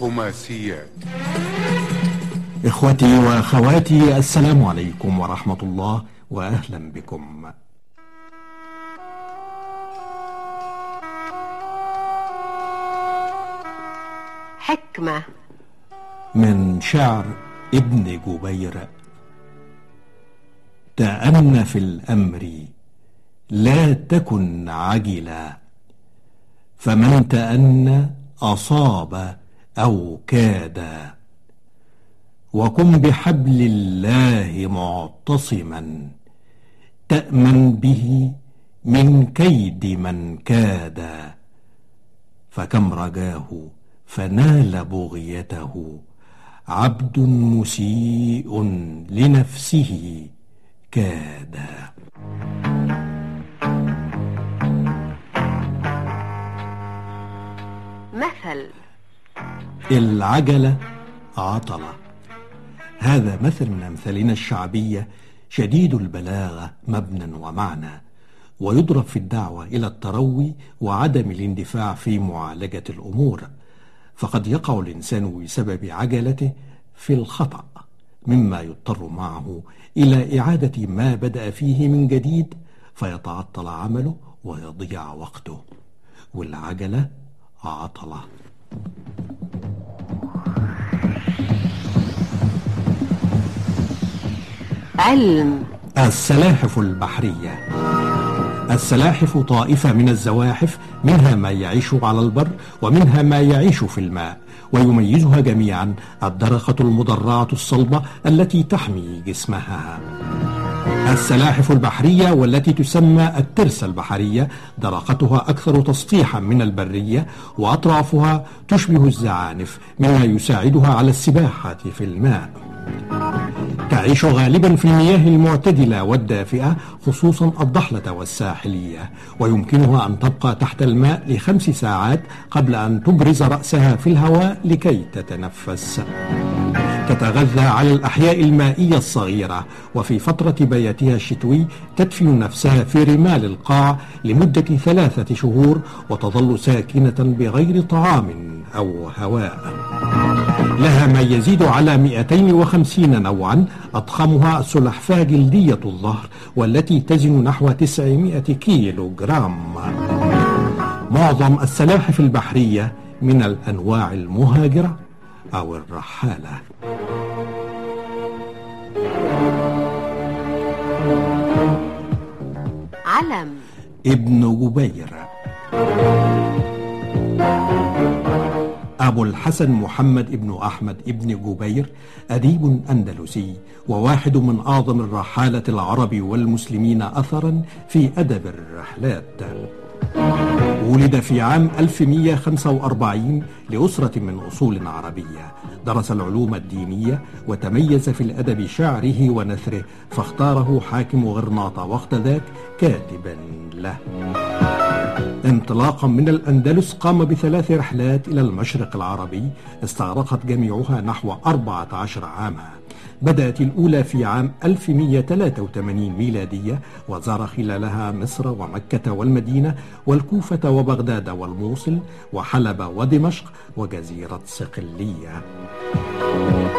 خماسيات. إخوتي وأخواتي السلام عليكم ورحمة الله وأهلا بكم. حكمة. من شعر ابن جبير. تأن في الأمر لا تكن عجلا فمن تأن أصاب أو كاد. وكن بحبل الله معتصما تأمن به من كيد من كاد. فكم رجاه فنال بغيته عبد مسيء لنفسه كاد. مثل العجلة عطلة. هذا مثل من أمثالنا الشعبية شديد البلاغة مبنى ومعنى ويضرب في الدعوة إلى التروي وعدم الاندفاع في معالجة الأمور. فقد يقع الإنسان بسبب عجلته في الخطأ مما يضطر معه إلى إعادة ما بدأ فيه من جديد فيتعطل عمله ويضيع وقته. والعجلة عطلة. علم. السلاحف البحرية. السلاحف طائفة من الزواحف منها ما يعيش على البر ومنها ما يعيش في الماء ويميزها جميعا الدرقة المدرعة الصلبة التي تحمي جسمها. السلاحف البحرية والتي تسمى الترسة البحرية درقتها أكثر تسطيحا من البرية وأطرافها تشبه الزعانف مما يساعدها على السباحة في الماء. تعيش غالبا في المياه المعتدلة والدافئة خصوصا الضحلة والساحلية. ويمكنها أن تبقى تحت الماء لخمس ساعات قبل أن تبرز رأسها في الهواء لكي تتنفس. تتغذى على الأحياء المائية الصغيرة وفي فترة بياتها الشتوي تدفن نفسها في رمال القاع لمدة ثلاثة شهور وتظل ساكنة بغير طعام أو هواء. لها ما يزيد على 250 نوعا أضخمها السلحفاة جلدية الظهر والتي تزن نحو 900 كيلو جرام معظم السلاحف البحرية من الأنواع المهاجرة أو الرحالة. علم. ابن جبير أبو الحسن محمد ابن أحمد ابن جبير أديب أندلسي وواحد من أعظم الرحالة العرب والمسلمين أثرا في أدب الرحلات. ولد في عام 1145 لأسرة من أصول عربية. درس العلوم الدينية وتميز في الأدب شعره ونثره فاختاره حاكم غرناطة وقت ذاك كاتبا له. انطلاقا من الأندلس قام بثلاث رحلات إلى المشرق العربي استغرقت جميعها نحو 14 عاما. بدأت الأولى في عام 1183 ميلادية وزار خلالها مصر ومكة والمدينة والكوفة وبغداد والموصل وحلب ودمشق وجزيرة صقلية.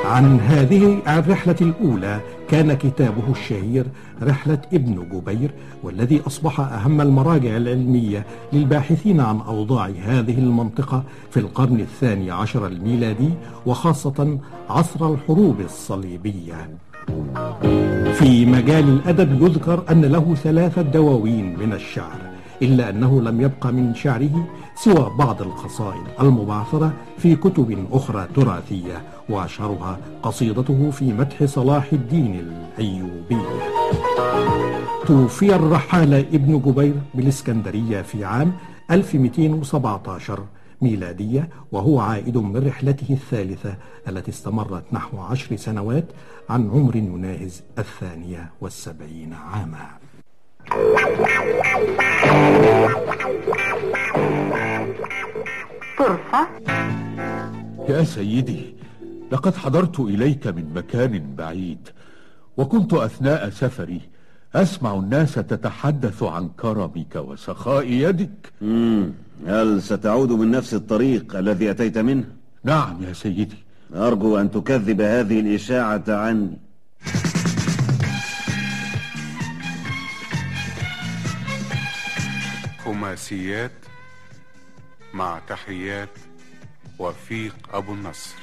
عن هذه الرحلة الأولى كان كتابه الشهير رحلة ابن جبير والذي أصبح أهم المراجع العلمية للباحثين عن أوضاع هذه المنطقة في القرن الثاني عشر الميلادي وخاصة عصر الحروب الصليبية. في مجال الأدب يذكر أن له ثلاثة دواوين من الشعر إلا أنه لم يبق من شعره سوى بعض القصائد المبعثرة في كتب أخرى تراثية وأشهرها قصيدته في مدح صلاح الدين الأيوبي. توفي الرحالة ابن جبير بالإسكندرية في عام 1217 ميلادية وهو عائد من رحلته الثالثة التي استمرت نحو عشر سنوات عن عمر يناهز الثانية والسبعين عاما. طرفة يا سيدي لقد حضرت إليك من مكان بعيد وكنت أثناء سفري أسمع الناس تتحدث عن كرمك وسخاء يدك مم. هل ستعود من نفس الطريق الذي أتيت منه؟ نعم يا سيدي أرجو أن تكذب هذه الإشاعة عني خماسيات مع تحيات وفيق أبو النصر